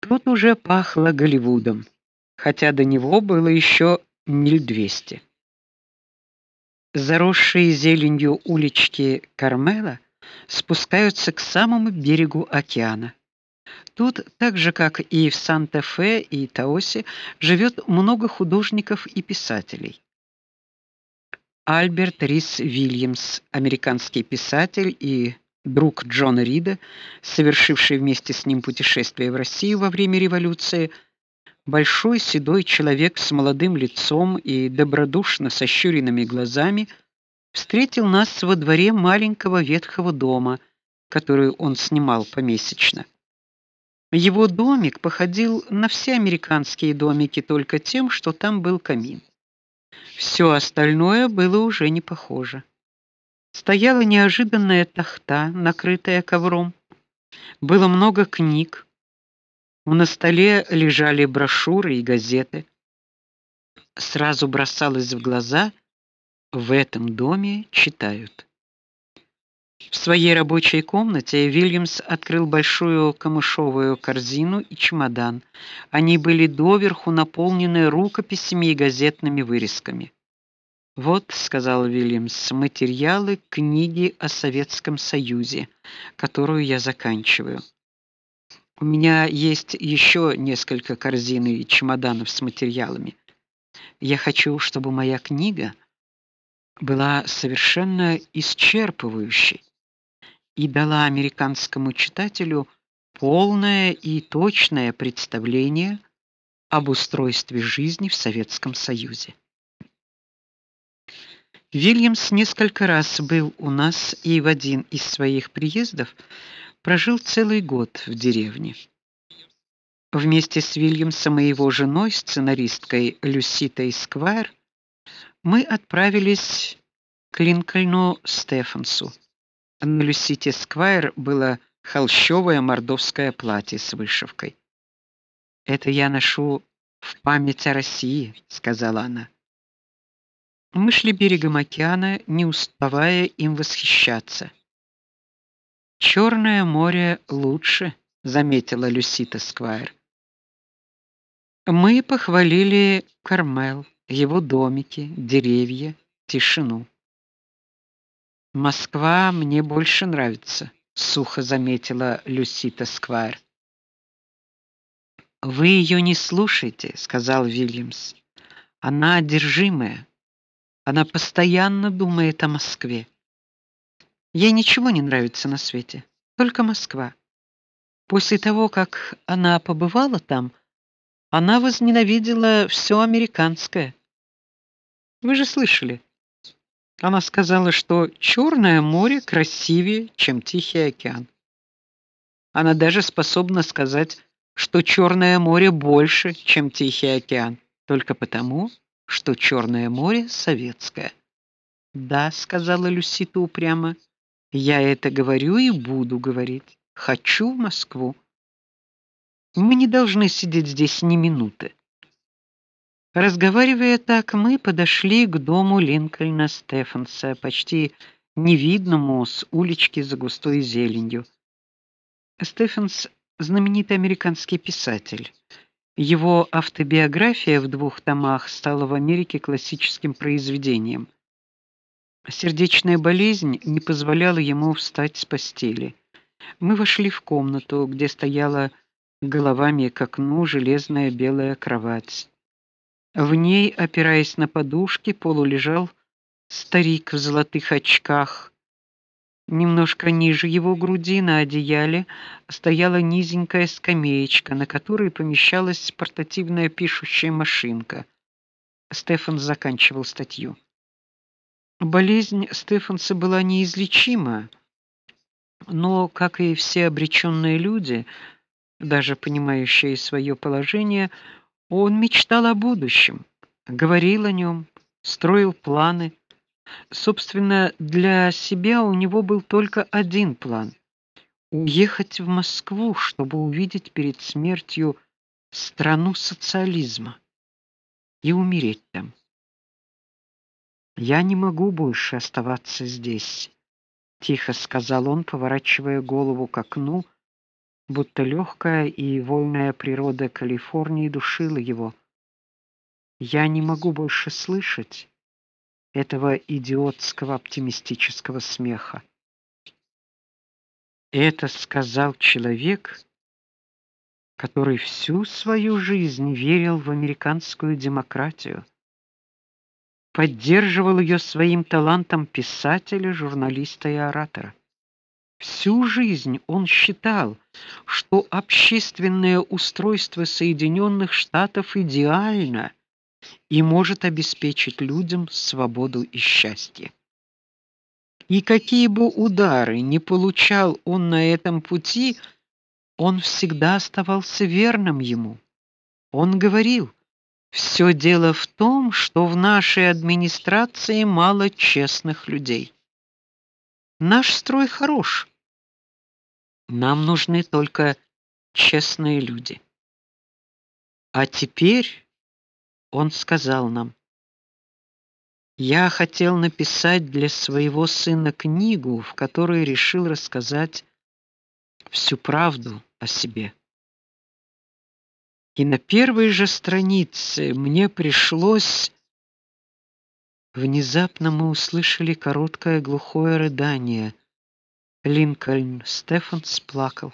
Тут уже пахло Голливудом, хотя до него было еще миль двести. Заросшие зеленью улички Кармела спускаются к самому берегу океана. Тут, так же как и в Санта-Фе и Таосе, живет много художников и писателей. Альберт Рис Вильямс, американский писатель и друг Джона Рида, совершивший вместе с ним путешествие в Россию во время революции, большой седой человек с молодым лицом и добродушно сощуренными глазами, встретил нас во дворе маленького ветхого дома, который он снимал помесячно. Его домик походил на все американские домики только тем, что там был камин. Все остальное было уже не похоже. Стояла неожиданная тахта, накрытая ковром. Было много книг. На столе лежали брошюры и газеты. Сразу бросалось в глаза, в этом доме читают. В своей рабочей комнате Вильямс открыл большую камышовую корзину и чемодан. Они были доверху наполнены рукописями и газетными вырезками. Вот, сказал Вильямс, материалы книги о Советском Союзе, которую я заканчиваю. У меня есть еще несколько корзин и чемоданов с материалами. Я хочу, чтобы моя книга была совершенно исчерпывающей и дала американскому читателю полное и точное представление об устройстве жизни в Советском Союзе. Вильямс несколько раз был у нас и в один из своих приездов прожил целый год в деревне. Вместе с Вильямсом и его женой, сценаристкой Люситой Сквайр, мы отправились к Линкольну Стефансу на Люсите Сквайр было холщовое мордовское платье с вышивкой. Это я ношу в память о России, сказала она. Мы шли берегом океана, не уставая им восхищаться. Черное море лучше, заметила Люсита Сквайр. Мы похвалили Кармел, его домики, деревья, тишину. Москва мне больше нравится, сухо заметила Люсита Сквайр. Вы ее не слушайте, сказал Вильямс. Она одержимая. Она постоянно думает о Москве. Ей ничего не нравится на свете, только Москва. После того, как она побывала там, она возненавидела все американское. Вы же слышали? Она сказала, что Черное море красивее, чем Тихий океан. Она даже способна сказать, что Черное море больше, чем Тихий океан, только потому, что Черное море советское. Да, сказала Люсита упрямо. Я это говорю и буду говорить. Хочу в Москву. Мы не должны сидеть здесь ни минуты. Разговаривая так, мы подошли к дому Линкольна Стефенса, почти невидному с улички за густой зеленью. Стефенс знаменитый американский писатель. Его автобиография в двух томах стала в Америке классическим произведением. Сердечная болезнь не позволяла ему встать с постели. Мы вошли в комнату, где стояла головами к окну железная белая кровать. В ней, опираясь на подушки, полулежал старик в золотых очках. Немножко ниже его груди на одеяле стояла низенькая скамеечка, на которой помещалась портативная пишущая машинка. Стефан заканчивал статью. Болезнь Стефанса была неизлечима, но, как и все обреченные люди, даже понимающие свое положение, он мечтал о будущем, говорил о нем, строил планы. Собственно, для себя у него был только один план уехать в Москву, чтобы увидеть перед смертью страну социализма и умереть там. Я не могу больше оставаться здесь, тихо сказал он, поворачивая голову к окну будто легкая и вольная природа Калифорнии душила его. Я не могу больше слышать этого идиотского оптимистического смеха. Это сказал человек, который всю свою жизнь верил в американскую демократию, поддерживал ее своим талантом писателя, журналиста и оратора. Всю жизнь он считал, что общественное устройство Соединенных Штатов идеально и может обеспечить людям свободу и счастье. И какие бы удары не получал он на этом пути, он всегда оставался верным ему. Он говорил: все дело в том, что в нашей администрации мало честных людей. Наш строй хорош. Нам нужны только честные люди. А теперь он сказал нам: "Я хотел написать для своего сына книгу, в которой решил рассказать всю правду о себе. И на первой же странице мне пришлось Внезапно мы услышали короткое глухое рыдание. Линкольн Стефанс плакал.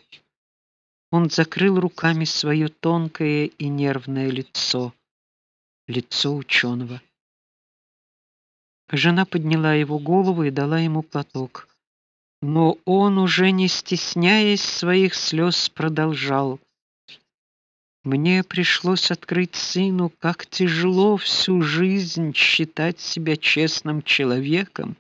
Он закрыл руками свое тонкое и нервное лицо лицо ученого. Жена подняла его голову и дала ему платок. Но он уже не стесняясь своих слез продолжал: Мне пришлось открыть сыну, как тяжело всю жизнь считать себя честным человеком